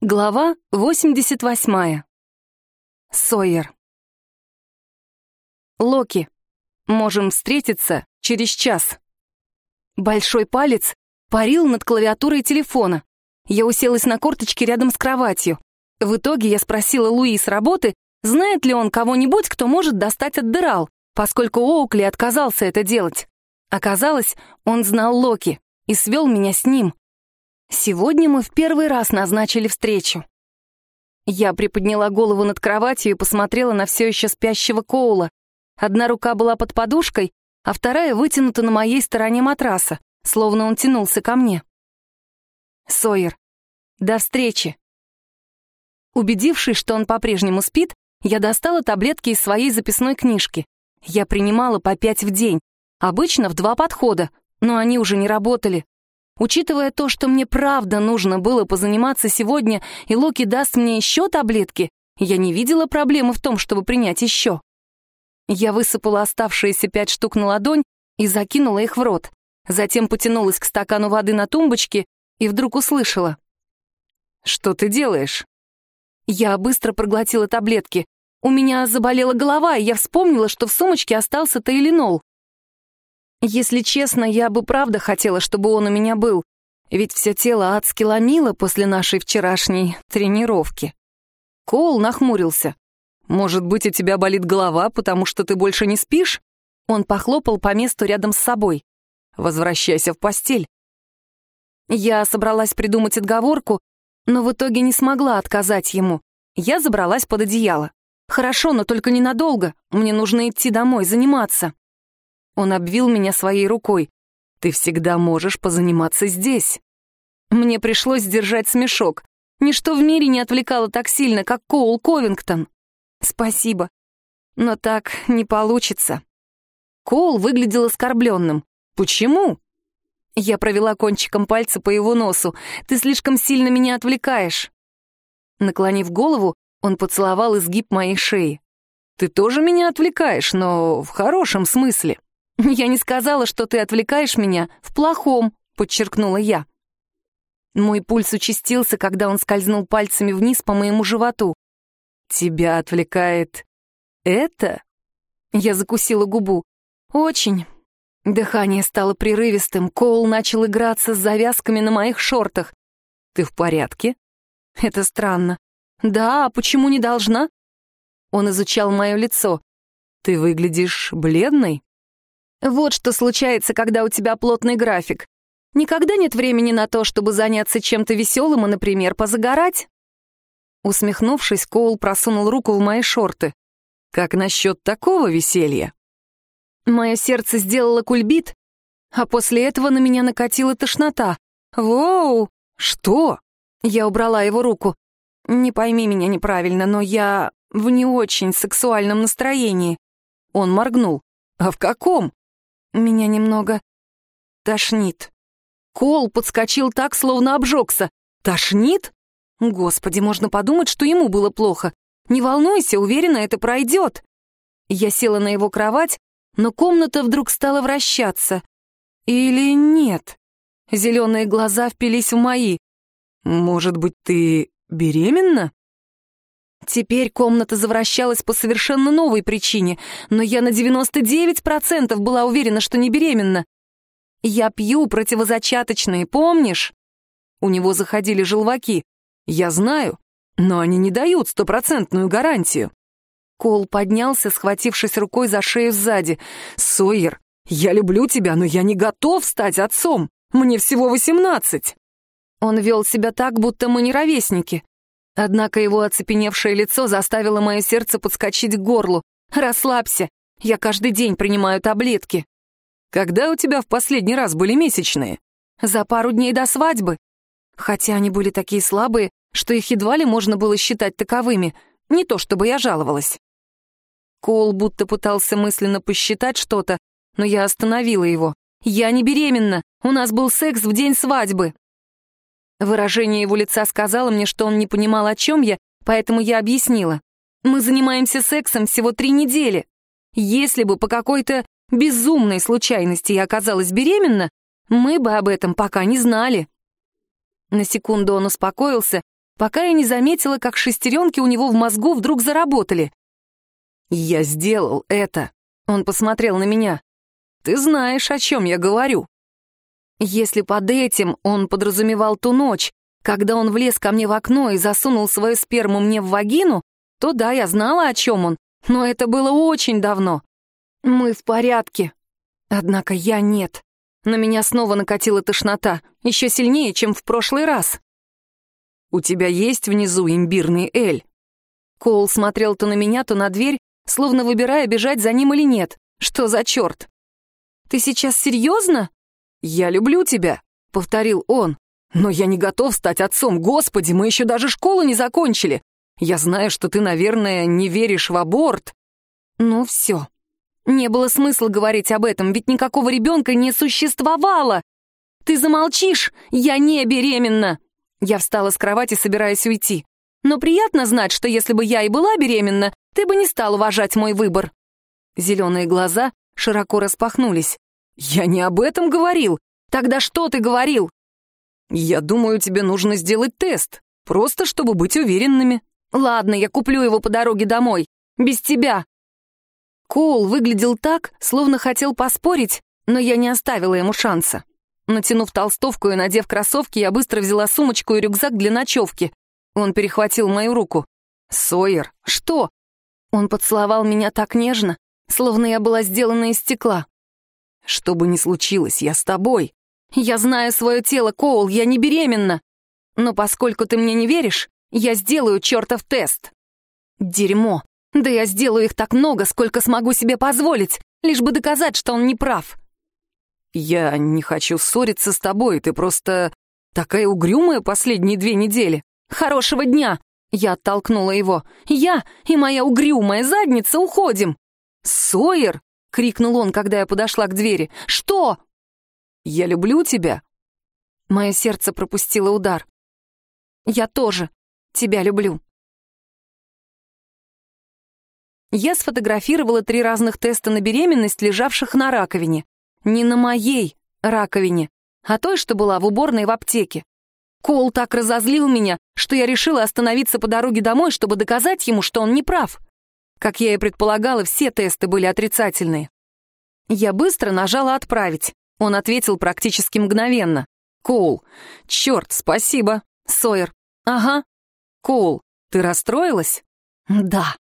Глава 88. Сойер. Локи. Можем встретиться через час. Большой палец парил над клавиатурой телефона. Я уселась на корточке рядом с кроватью. В итоге я спросила Луи с работы, знает ли он кого-нибудь, кто может достать отдырал, поскольку Оукли отказался это делать. Оказалось, он знал Локи и свел меня с ним. Сегодня мы в первый раз назначили встречу. Я приподняла голову над кроватью и посмотрела на все еще спящего Коула. Одна рука была под подушкой, а вторая вытянута на моей стороне матраса, словно он тянулся ко мне. Сойер, до встречи. Убедившись, что он по-прежнему спит, я достала таблетки из своей записной книжки. Я принимала по пять в день, обычно в два подхода, но они уже не работали. Учитывая то, что мне правда нужно было позаниматься сегодня, и Локи даст мне еще таблетки, я не видела проблемы в том, чтобы принять еще. Я высыпала оставшиеся пять штук на ладонь и закинула их в рот. Затем потянулась к стакану воды на тумбочке и вдруг услышала. «Что ты делаешь?» Я быстро проглотила таблетки. У меня заболела голова, и я вспомнила, что в сумочке остался тайленол. Если честно, я бы правда хотела, чтобы он у меня был, ведь все тело адски ломило после нашей вчерашней тренировки. Коул нахмурился. «Может быть, у тебя болит голова, потому что ты больше не спишь?» Он похлопал по месту рядом с собой. «Возвращайся в постель». Я собралась придумать отговорку, но в итоге не смогла отказать ему. Я забралась под одеяло. «Хорошо, но только ненадолго. Мне нужно идти домой, заниматься». Он обвил меня своей рукой. «Ты всегда можешь позаниматься здесь». Мне пришлось сдержать смешок. Ничто в мире не отвлекало так сильно, как Коул Ковингтон. «Спасибо. Но так не получится». Коул выглядел оскорбленным. «Почему?» Я провела кончиком пальца по его носу. «Ты слишком сильно меня отвлекаешь». Наклонив голову, он поцеловал изгиб моей шеи. «Ты тоже меня отвлекаешь, но в хорошем смысле». «Я не сказала, что ты отвлекаешь меня в плохом», — подчеркнула я. Мой пульс участился, когда он скользнул пальцами вниз по моему животу. «Тебя отвлекает это?» Я закусила губу. «Очень». Дыхание стало прерывистым, Коул начал играться с завязками на моих шортах. «Ты в порядке?» «Это странно». «Да, а почему не должна?» Он изучал мое лицо. «Ты выглядишь бледной?» Вот что случается, когда у тебя плотный график. Никогда нет времени на то, чтобы заняться чем-то веселым и, например, позагорать. Усмехнувшись, Коул просунул руку в мои шорты. «Как насчет такого веселья?» Мое сердце сделало кульбит, а после этого на меня накатила тошнота. «Воу! Что?» Я убрала его руку. «Не пойми меня неправильно, но я в не очень сексуальном настроении». Он моргнул. «А в каком?» Меня немного тошнит. Кол подскочил так, словно обжегся. Тошнит? Господи, можно подумать, что ему было плохо. Не волнуйся, уверена, это пройдет. Я села на его кровать, но комната вдруг стала вращаться. Или нет? Зеленые глаза впились в мои. Может быть, ты беременна? Теперь комната завращалась по совершенно новой причине, но я на 99% была уверена, что не беременна. Я пью противозачаточные, помнишь? У него заходили желваки. Я знаю, но они не дают стопроцентную гарантию. Кол поднялся, схватившись рукой за шею сзади. «Сойер, я люблю тебя, но я не готов стать отцом. Мне всего восемнадцать». Он вел себя так, будто мы не ровесники. Однако его оцепеневшее лицо заставило мое сердце подскочить к горлу. «Расслабься, я каждый день принимаю таблетки». «Когда у тебя в последний раз были месячные?» «За пару дней до свадьбы. Хотя они были такие слабые, что их едва ли можно было считать таковыми. Не то чтобы я жаловалась». Кол будто пытался мысленно посчитать что-то, но я остановила его. «Я не беременна, у нас был секс в день свадьбы». Выражение его лица сказало мне, что он не понимал, о чем я, поэтому я объяснила. «Мы занимаемся сексом всего три недели. Если бы по какой-то безумной случайности я оказалась беременна, мы бы об этом пока не знали». На секунду он успокоился, пока я не заметила, как шестеренки у него в мозгу вдруг заработали. «Я сделал это», — он посмотрел на меня. «Ты знаешь, о чем я говорю». Если под этим он подразумевал ту ночь, когда он влез ко мне в окно и засунул свою сперму мне в вагину, то да, я знала, о чем он, но это было очень давно. Мы в порядке. Однако я нет. На меня снова накатила тошнота, еще сильнее, чем в прошлый раз. «У тебя есть внизу имбирный эль?» Коул смотрел то на меня, то на дверь, словно выбирая, бежать за ним или нет. Что за черт? «Ты сейчас серьезно?» «Я люблю тебя», — повторил он. «Но я не готов стать отцом. Господи, мы еще даже школу не закончили. Я знаю, что ты, наверное, не веришь в аборт». «Ну все. Не было смысла говорить об этом, ведь никакого ребенка не существовало. Ты замолчишь, я не беременна. Я встала с кровати, собираясь уйти. Но приятно знать, что если бы я и была беременна, ты бы не стал уважать мой выбор. Зеленые глаза широко распахнулись. Я не об этом говорил. Тогда что ты говорил? Я думаю, тебе нужно сделать тест, просто чтобы быть уверенными. Ладно, я куплю его по дороге домой. Без тебя. Коул выглядел так, словно хотел поспорить, но я не оставила ему шанса. Натянув толстовку и надев кроссовки, я быстро взяла сумочку и рюкзак для ночевки. Он перехватил мою руку. «Сойер, что?» Он поцеловал меня так нежно, словно я была сделана из стекла. «Что бы ни случилось, я с тобой. Я знаю свое тело, Коул, я не беременна. Но поскольку ты мне не веришь, я сделаю чертов тест». «Дерьмо. Да я сделаю их так много, сколько смогу себе позволить, лишь бы доказать, что он не прав. Я не хочу ссориться с тобой, ты просто такая угрюмая последние две недели. Хорошего дня! Я оттолкнула его. Я и моя угрюмая задница уходим. Сойер! Крикнул он, когда я подошла к двери. Что? Я люблю тебя. Мое сердце пропустило удар. Я тоже тебя люблю. Я сфотографировала три разных теста на беременность, лежавших на раковине. Не на моей раковине, а той, что была в уборной в аптеке. Кол так разозлил меня, что я решила остановиться по дороге домой, чтобы доказать ему, что он не прав. Как я и предполагала, все тесты были отрицательные. Я быстро нажала «Отправить». Он ответил практически мгновенно. «Коул, черт, спасибо». Сойер. «Ага». «Коул, ты расстроилась?» «Да».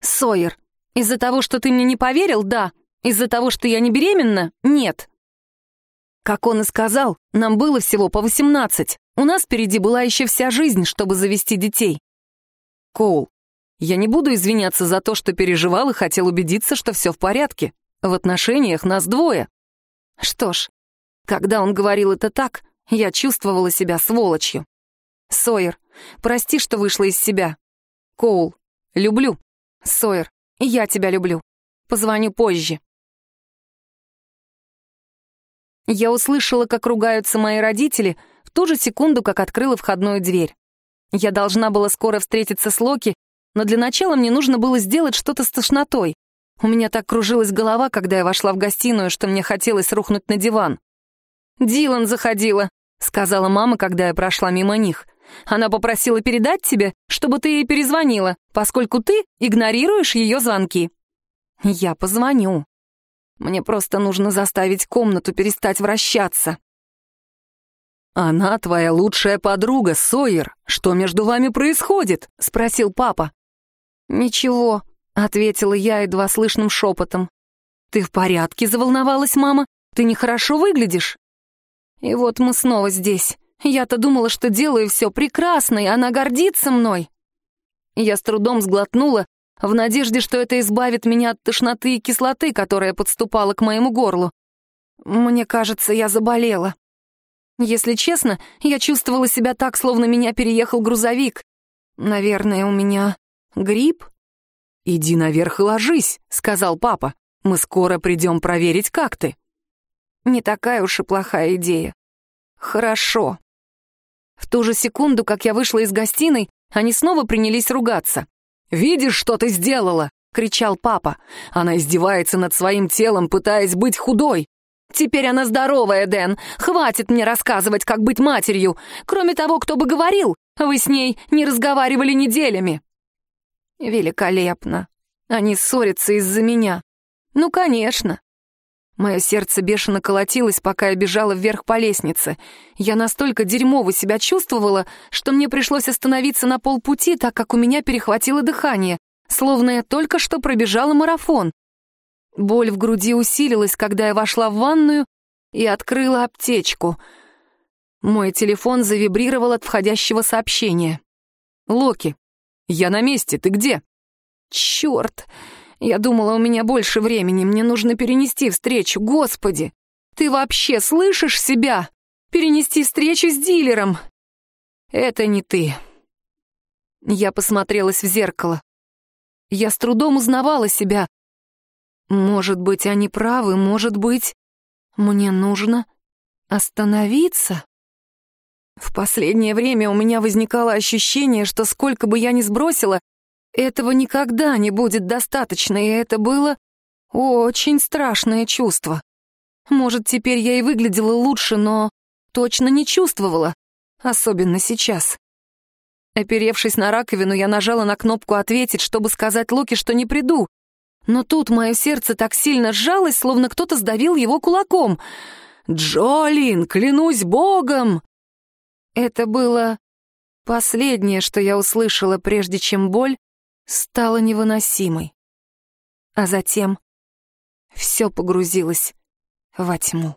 «Сойер, из-за того, что ты мне не поверил, да. Из-за того, что я не беременна, нет». Как он и сказал, нам было всего по восемнадцать. У нас впереди была еще вся жизнь, чтобы завести детей. Коул, я не буду извиняться за то, что переживал и хотел убедиться, что все в порядке. В отношениях нас двое. Что ж, когда он говорил это так, я чувствовала себя сволочью. Сойер, прости, что вышла из себя. Коул, люблю. Сойер, я тебя люблю. Позвоню позже. Я услышала, как ругаются мои родители, в ту же секунду, как открыла входную дверь. Я должна была скоро встретиться с Локи, но для начала мне нужно было сделать что-то с тошнотой. У меня так кружилась голова, когда я вошла в гостиную, что мне хотелось рухнуть на диван. «Дилан заходила», — сказала мама, когда я прошла мимо них. Она попросила передать тебе, чтобы ты ей перезвонила, поскольку ты игнорируешь ее звонки. Я позвоню. Мне просто нужно заставить комнату перестать вращаться. «Она твоя лучшая подруга, Сойер. Что между вами происходит?» — спросил папа. «Ничего», — ответила я едва слышным шепотом. «Ты в порядке?» — заволновалась мама. «Ты нехорошо выглядишь». И вот мы снова здесь. Я-то думала, что делаю все прекрасно, и она гордится мной. Я с трудом сглотнула, в надежде, что это избавит меня от тошноты и кислоты, которая подступала к моему горлу. Мне кажется, я заболела. Если честно, я чувствовала себя так, словно меня переехал грузовик. Наверное, у меня грипп? «Иди наверх и ложись», — сказал папа. «Мы скоро придем проверить, как ты». Не такая уж и плохая идея. Хорошо. В ту же секунду, как я вышла из гостиной, они снова принялись ругаться. «Видишь, что ты сделала?» — кричал папа. «Она издевается над своим телом, пытаясь быть худой. Теперь она здоровая, Дэн. Хватит мне рассказывать, как быть матерью. Кроме того, кто бы говорил, Вы с ней не разговаривали неделями». «Великолепно. Они ссорятся из-за меня. Ну, конечно. Мое сердце бешено колотилось, пока я бежала вверх по лестнице. Я настолько дерьмово себя чувствовала, что мне пришлось остановиться на полпути, так как у меня перехватило дыхание, словно я только что пробежала марафон. Боль в груди усилилась, когда я вошла в ванную и открыла аптечку. Мой телефон завибрировал от входящего сообщения. «Локи, я на месте, ты где?» «Черт!» Я думала, у меня больше времени, мне нужно перенести встречу. Господи, ты вообще слышишь себя? Перенести встречу с дилером. Это не ты. Я посмотрелась в зеркало. Я с трудом узнавала себя. Может быть, они правы, может быть, мне нужно остановиться? В последнее время у меня возникало ощущение, что сколько бы я ни сбросила, этого никогда не будет достаточно, и это было очень страшное чувство. Может, теперь я и выглядела лучше, но точно не чувствовала, особенно сейчас. Оперевшись на раковину, я нажала на кнопку «Ответить», чтобы сказать Луке, что не приду. Но тут мое сердце так сильно сжалось, словно кто-то сдавил его кулаком. «Джолин, клянусь богом!» Это было последнее, что я услышала, прежде чем боль стала невыносимой. А затем все погрузилось во тьму.